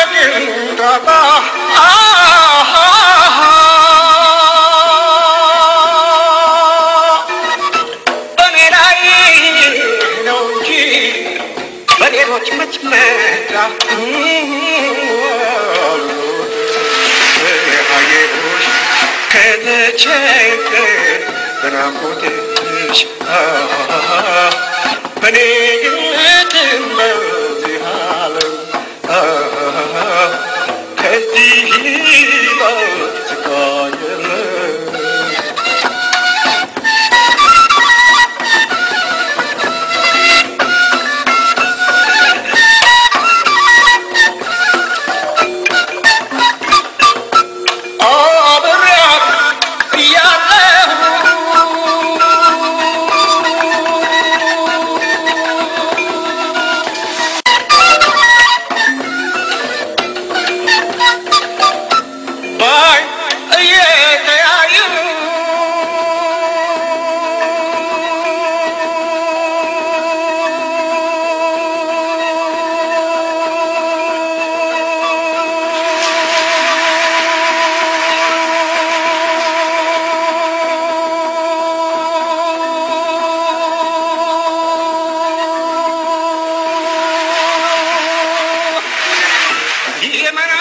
انتبه በሌሎች ምትመራ ሀየሮች ከተቸገር በናፍቆትሽ